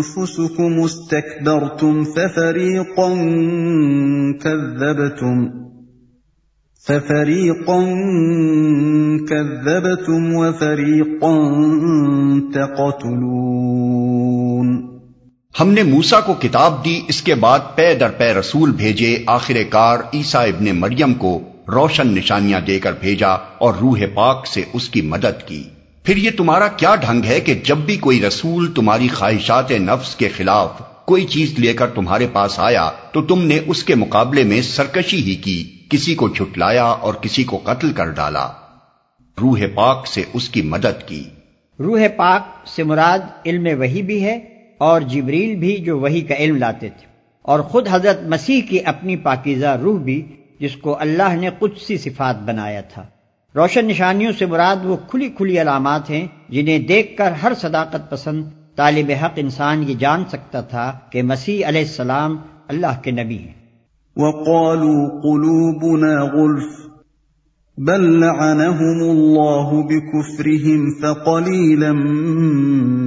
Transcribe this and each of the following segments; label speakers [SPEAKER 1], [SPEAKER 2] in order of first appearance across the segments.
[SPEAKER 1] انفسكم استكبرتم ففريقا كذبتم. ففريقا كذبتم وفريقا تقتلون.
[SPEAKER 2] ہم نے موسا کو کتاب دی، اس کے بعد پے در پے رسول بھیجے، آخر کار عیسا ابن مریم کو روشن نشانیاں دے کر بھیجا اور روح پاک سے اس کی مدد کی۔ پھر یہ تمہارا کیا ڈھنگ ہے کہ جب بھی کوئی رسول تمہاری خواہشات نفس کے خلاف کوئی چیز لے کر تمہارے پاس آیا تو تم نے اس کے مقابلے میں سرکشی ہی کی، کسی کو چھٹلایا اور کسی کو قتل کر ڈالا۔ روح پاک سے اس کی مدد کی۔
[SPEAKER 3] روح پاک سے مراد علم وہی بھی ہے اور جبریل بھی جو وہی کا علم لاتے تھے۔ اور خود حضرت مسیح کی اپنی پاکیزہ روح بھی جس کو اللہ نے کچھ سی صفات بنایا تھا۔ روشن نشانیوں سے مراد وہ کھلی کھلی علامات ہیں جنہیں دیکھ کر ہر صداقت پسند طالب حق انسان یہ جان سکتا تھا کہ مسیح علیہ السلام اللہ کے نبی ہیں۔
[SPEAKER 1] وقالوا قلوبنا غلف بل لعنهم الله بكفرهم فقليلا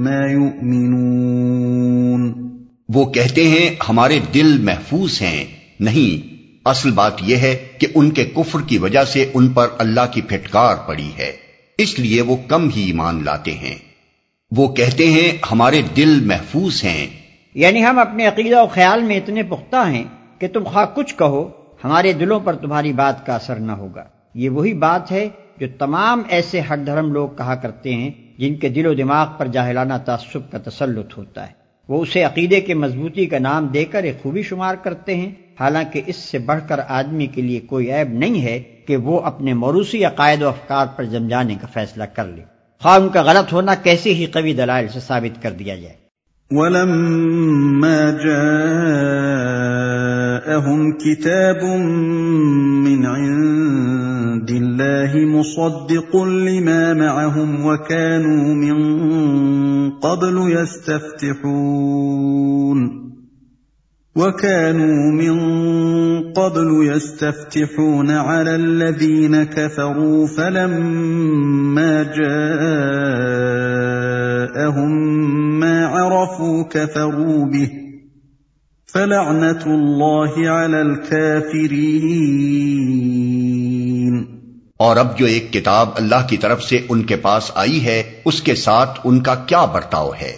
[SPEAKER 1] ما يؤمنون۔
[SPEAKER 2] وہ کہتے ہیں ہمارے دل محفوظ ہیں نہیں اصل بات یہ ہے کہ ان کے کفر کی وجہ سے ان پر اللہ کی پھٹکار پڑی ہے۔ اس لیے وہ کم ہی ایمان لاتے ہیں۔ وہ کہتے ہیں، ہمارے دل محفوظ ہیں۔
[SPEAKER 3] یعنی ہم اپنے عقیدہ و خیال میں اتنے پختہ ہیں کہ تم خواہ کچھ کہو، ہمارے دلوں پر تمہاری بات کا اثر نہ ہوگا۔ یہ وہی بات ہے جو تمام ایسے ہٹ دھرم لوگ کہا کرتے ہیں، جن کے دل و دماغ پر جاہلانہ تعصب کا تسلط ہوتا ہے۔ وہ اسے عقیدے کے مضبوطی کا نام دے کر ایک خوبی شمار کرتے ہیں۔ حالانکہ اس سے بڑھ کر آدمی کے لیے کوئی عیب نہیں ہے کہ وہ اپنے موروثی عقائد و افکار پر جم جانے کا فیصلہ کر لے۔ خواہ ان کا غلط ہونا کیسے ہی قوی دلائل سے ثابت کر دیا جائے۔
[SPEAKER 1] ولما جاءهم كتاب من عند الله مصدق لما معهم وكانوا من قبل يستفتحون وكانوا من قبل يستفتحون على الذين كفروا فلما جاءهم ما عرفوا كفروا به فلعنة الله على الكافرين
[SPEAKER 2] اور اب جو ایک کتاب اللہ کی طرف سے ان کے پاس آئی ہے، اس کے ساتھ ان کا کیا برتاؤ ہے؟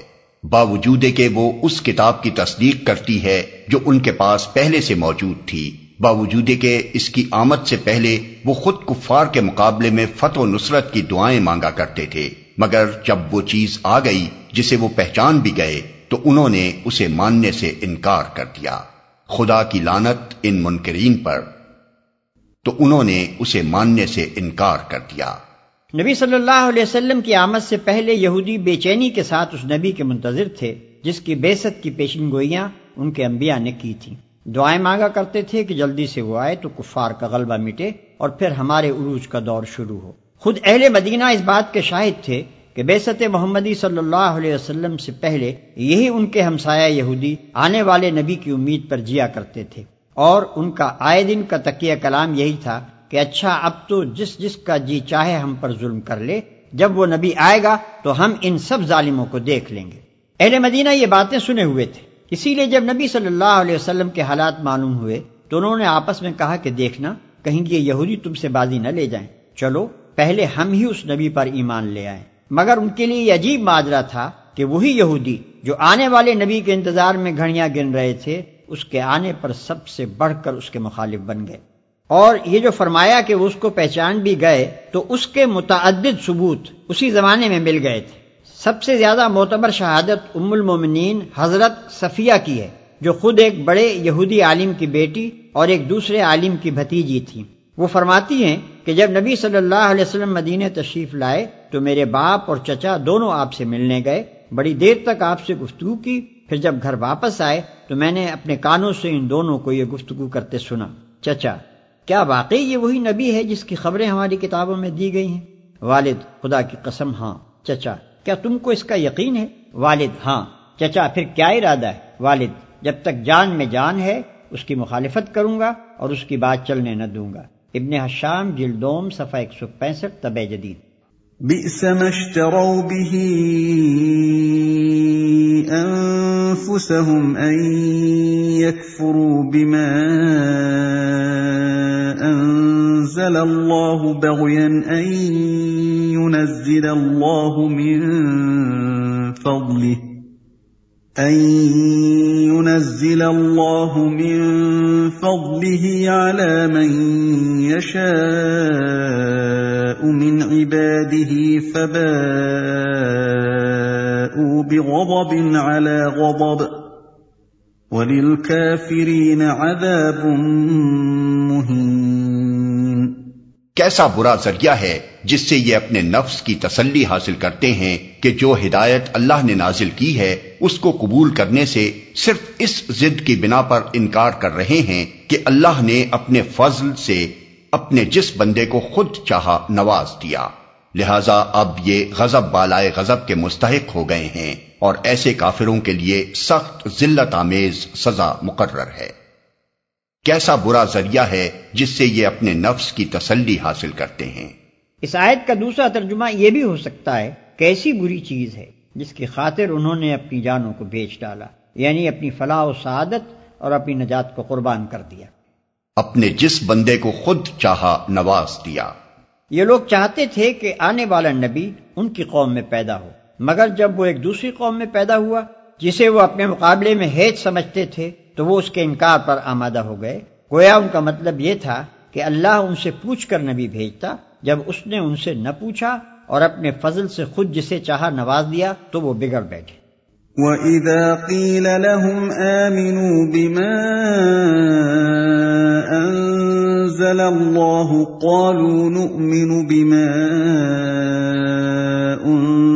[SPEAKER 2] باوجود کہ وہ اس کتاب کی تصدیق کرتی ہے جو ان کے پاس پہلے سے موجود تھی۔ باوجود کہ اس کی آمد سے پہلے وہ خود کفار کے مقابلے میں فتح و نصرت کی دعائیں مانگا کرتے تھے۔ مگر جب وہ چیز آ گئی جسے وہ پہچان بھی گئے، تو انہوں نے اسے ماننے سے انکار کر دیا۔ خدا کی لانت ان منکرین پر۔ تو انہوں نے اسے ماننے سے انکار کر دیا۔
[SPEAKER 3] نبی صلی اللہ علیہ وسلم کی آمد سے پہلے یہودی بے چینی کے ساتھ اس نبی کے منتظر تھے، جس کی بیست کی پیشن گوئیاں ان کے انبیاء نے کی تھیں۔ دعائیں مانگا کرتے تھے کہ جلدی سے وہ آئے تو کفار کا غلبہ مٹے اور پھر ہمارے عروج کا دور شروع ہو۔ خود اہل مدینہ اس بات کے شاہد تھے کہ بیست محمدی صلی اللہ علیہ وسلم سے پہلے یہی ان کے ہمسایہ یہودی آنے والے نبی کی امید پر جیا کرتے تھے۔ اور ان کا آئے دن کا تقیہ کلام یہی تھا کہ اچھا اب تو جس جس کا جی چاہے ہم پر ظلم کر لے، جب وہ نبی آئے گا تو ہم ان سب ظالموں کو دیکھ لیں گے۔ اہل مدینہ یہ باتیں سنے ہوئے تھے۔ اسی لیے جب نبی صلی اللہ علیہ وسلم کے حالات معلوم ہوئے تو انہوں نے آپس میں کہا کہ دیکھنا، کہیں یہ یہودی تم سے بازی نہ لے جائیں۔ چلو، پہلے ہم ہی اس نبی پر ایمان لے آئیں۔ مگر ان کے لیے یہ عجیب ماجرا تھا کہ وہی یہودی جو آنے والے نبی کے انتظار میں گھڑیاں گن رہے تھے، اس کے آنے پر سب سے بڑھ کر اس کے مخالف بن گئے۔ اور یہ جو فرمایا کہ وہ اس کو پہچان بھی گئے، تو اس کے متعدد ثبوت اسی زمانے میں مل گئے تھے۔ سب سے زیادہ معتبر شہادت ام المومنین حضرت صفیہ کی ہے، جو خود ایک بڑے یہودی عالم کی بیٹی اور ایک دوسرے عالم کی بھتیجی تھی۔ وہ فرماتی ہیں کہ جب نبی صلی اللہ علیہ وسلم مدینہ تشریف لائے، تو میرے باپ اور چچا دونوں آپ سے ملنے گئے۔ بڑی دیر تک آپ سے گفتگو کی، پھر جب گھر واپس آئے، تو میں نے اپنے کانوں سے ان دونوں کو یہ گفتگو کرتے سنا۔ چچا کیا واقعی یہ وہی نبی ہے جس کی خبریں ہماری کتابوں میں دی گئی ہیں؟ والد، خدا کی قسم ہاں چچا، کیا تم کو اس کا یقین ہے؟ والد ہاں چچا، پھر کیا ارادہ ہے؟ والد، جب تک جان میں جان ہے، اس کی مخالفت کروں گا اور اس کی بات چلنے نہ دوں گا۔ ابن حشام، جلدوم، صفحہ ایک سو پینسٹھ طب جدید۔
[SPEAKER 1] بئس ما اشتروا به انفسهم ان يكفروا بما انزل الله بغيا ان ينزل الله من فضله. ان ينزل الله من فضله على من يشاء من عباده فباءوا بغضب على غضب. وللكافرين عذاب مهين.
[SPEAKER 2] کیسا برا ذریعہ ہے جس سے یہ اپنے نفس کی تسلی حاصل کرتے ہیں کہ جو ہدایت اللہ نے نازل کی ہے، اس کو قبول کرنے سے صرف اس ضد کی بنا پر انکار کر رہے ہیں کہ اللہ نے اپنے فضل سے اپنے جس بندے کو خود چاہا نواز دیا۔ لہذا اب یہ غزب بالائے غزب کے مستحق ہو گئے ہیں اور ایسے کافروں کے لیے سخت ذلت آمیز سزا مقرر ہے۔ کیسا برا ذریعہ ہے جس سے یہ اپنے نفس کی تسلی حاصل کرتے ہیں۔
[SPEAKER 3] اس آیت کا دوسرا ترجمہ یہ بھی ہو سکتا ہے کیسی بری چیز ہے جس کی خاطر انہوں نے اپنی جانوں کو بیچ ڈالا یعنی اپنی فلاح و سعادت اور اپنی نجات کو قربان کر دیا۔
[SPEAKER 2] اپنے جس بندے کو خود چاہا نواز دیا۔
[SPEAKER 3] یہ لوگ چاہتے تھے کہ آنے والا نبی ان کی قوم میں پیدا ہو مگر جب وہ ایک دوسری قوم میں پیدا ہوا جسے وہ اپنے مقابلے میں ہیچ سمجھتے تھے تو وہ اس کے انکار پر آمادہ ہو گئے۔ گویا ان کا مطلب یہ تھا کہ اللہ ان سے پوچھ کر نبی بھیجتا، جب اس نے ان سے نہ پوچھا اور اپنے فضل سے خود جسے چاہا نواز دیا تو وہ بگڑ بیٹھے۔
[SPEAKER 1] وَإِذَا قِيلَ لَهُمْ آمِنُوا بِمَا أَنزَلَ اللَّهُ قَالُوا نُؤْمِنُ بِمَا أُنزِلَ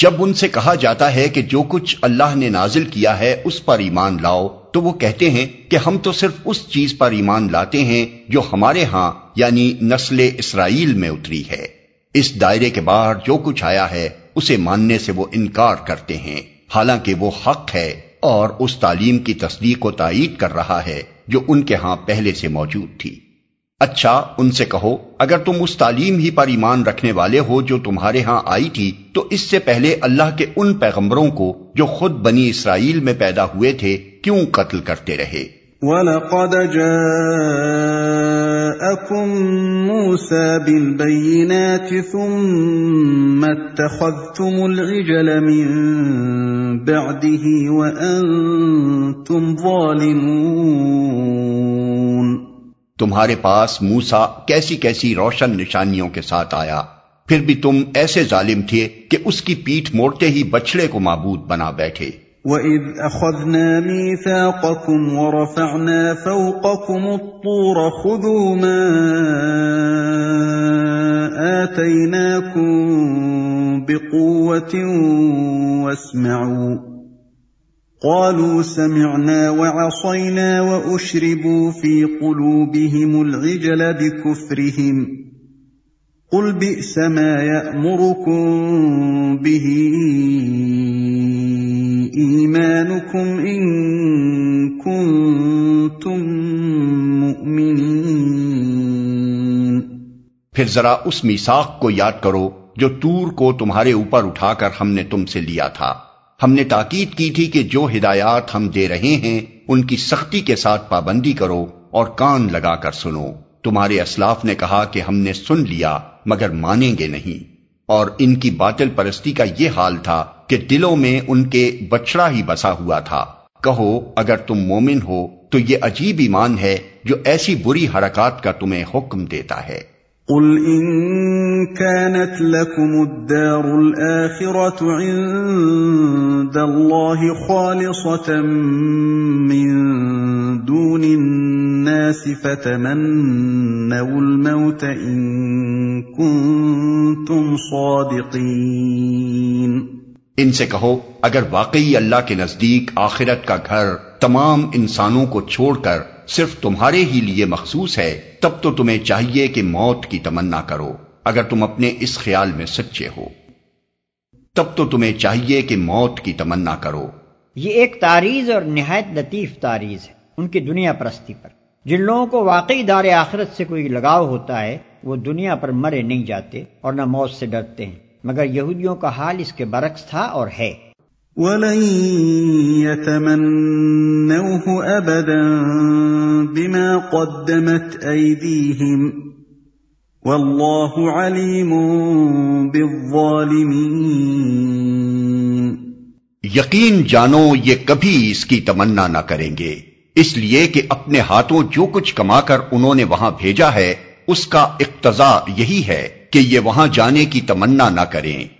[SPEAKER 2] جب ان سے کہا جاتا ہے کہ جو کچھ اللہ نے نازل کیا ہے اس پر ایمان لاؤ، تو وہ کہتے ہیں کہ ہم تو صرف اس چیز پر ایمان لاتے ہیں جو ہمارے ہاں یعنی نسل اسرائیل میں اتری ہے۔ اس دائرے کے باہر جو کچھ آیا ہے، اسے ماننے سے وہ انکار کرتے ہیں۔ حالانکہ وہ حق ہے اور اس تعلیم کی تصدیق و تائید کر رہا ہے جو ان کے ہاں پہلے سے موجود تھی۔ اچھا ان سے کہو، اگر تم اس تعلیم ہی پر ایمان رکھنے والے ہو جو تمہارے ہاں آئی تھی، تو اس سے پہلے اللہ کے ان پیغمبروں کو جو خود بنی اسرائیل میں پیدا ہوئے تھے، کیوں قتل کرتے رہے؟
[SPEAKER 1] وَلَقَدْ جَاءَكُم مُوسَى بِالْبَيِّنَاتِ ثُمَّ اتَّخَذْتُمُ الْعِجْلَ مِن بَعْدِهِ وَأَنتُمْ ظَالِمُونَ
[SPEAKER 2] تمہارے پاس موسا کیسی کیسی روشن نشانیوں کے ساتھ آیا۔ پھر بھی تم ایسے ظالم تھے کہ اس کی پیٹھ موڑتے ہی بچڑے کو معبود بنا بیٹھے۔
[SPEAKER 1] وَإِذْ أَخَذْنَا مِيثَاقَكُمْ وَرَفَعْنَا فَوْقَكُمُ الطُّورَ خُذُوا مَا آتَيْنَاكُمْ بِقُوَّةٍ وَاسْمَعُوا قالوا سمعنا وعصينا واشربوا في قلوبهم العجل بكفرهم قل بئس ما يامركم به ايمانكم ان كنتم مؤمنين
[SPEAKER 2] پھر ذرا اس میثاق کو یاد کرو جو تور کو تمہارے اوپر اٹھا کر ہم نے تم سے لیا تھا۔ ہم نے تاکید کی تھی کہ جو ہدایات ہم دے رہے ہیں، ان کی سختی کے ساتھ پابندی کرو اور کان لگا کر سنو۔ تمہارے اسلاف نے کہا کہ ہم نے سن لیا، مگر مانیں گے نہیں۔ اور ان کی باطل پرستی کا یہ حال تھا کہ دلوں میں ان کے بچڑا ہی بسا ہوا تھا۔ کہو، اگر تم مومن ہو تو یہ عجیب ایمان ہے جو ایسی بری حرکات کا تمہیں حکم دیتا ہے۔
[SPEAKER 1] قل ان كانت لكم الدار الاخره عند الله خالصه من دون الناس فتمنوا الموت ان كنتم صادقين
[SPEAKER 2] ان سے کہو، اگر واقعی اللہ کے نزدیک آخرت کا گھر تمام انسانوں کو چھوڑ کر صرف تمہارے ہی لیے مخصوص ہے، تب تو تمہیں چاہیے کہ موت کی تمنا کرو، اگر تم اپنے اس خیال میں سچے ہو۔ تب تو تمہیں چاہیے کہ موت کی تمنا کرو۔
[SPEAKER 3] یہ ایک تاریز اور نہایت لطیف تاریز ہے ان کی دنیا پرستی پر۔ جن لوگوں کو واقعی دار آخرت سے کوئی لگاؤ ہوتا ہے، وہ دنیا پر مرے نہیں جاتے اور نہ موت سے ڈرتے ہیں۔ مگر یہودیوں کا حال اس کے برعکس تھا اور ہے۔
[SPEAKER 1] ولن يتمنوه ابدا بما قدمت ايديهم والله عليم بالظالمين.
[SPEAKER 2] یقین جانو، یہ کبھی اس کی تمنا نہ کریں گے۔ اس لیے کہ اپنے ہاتھوں جو کچھ کما کر انہوں نے وہاں بھیجا ہے، اس کا اقتضا یہی ہے کہ یہ وہاں جانے کی تمنا نہ کریں۔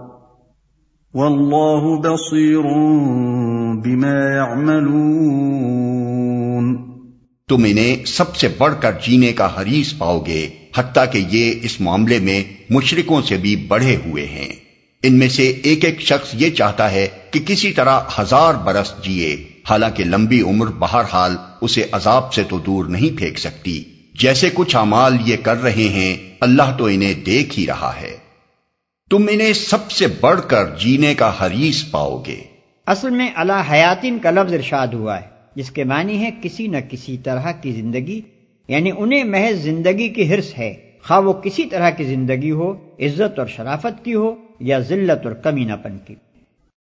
[SPEAKER 1] والله بصير بما يعملون
[SPEAKER 2] تم انہیں سب سے بڑھ کر جینے کا حریص پاؤ گے، حتیٰ کہ یہ اس معاملے میں مشرکوں سے بھی بڑھے ہوئے ہیں۔ ان میں سے ایک ایک شخص یہ چاہتا ہے کہ کسی طرح ہزار برس جیے، حالانکہ لمبی عمر بہرحال اسے عذاب سے تو دور نہیں پھینک سکتی۔ جیسے کچھ امال یہ کر رہے ہیں، اللہ تو انہیں دیکھ ہی رہا ہے۔ تم انہیں سب سے بڑھ کر جینے کا حریص پاؤ گے۔
[SPEAKER 3] اصل میں اللہ حیاتین کا لفظ ارشاد ہوا ہے، جس کے معنی ہے کسی نہ کسی طرح کی زندگی یعنی انہیں محض زندگی کی حرص ہے۔ خواہ وہ کسی طرح کی زندگی ہو، عزت اور شرافت کی ہو یا ذلت اور کمی نہ پن کی۔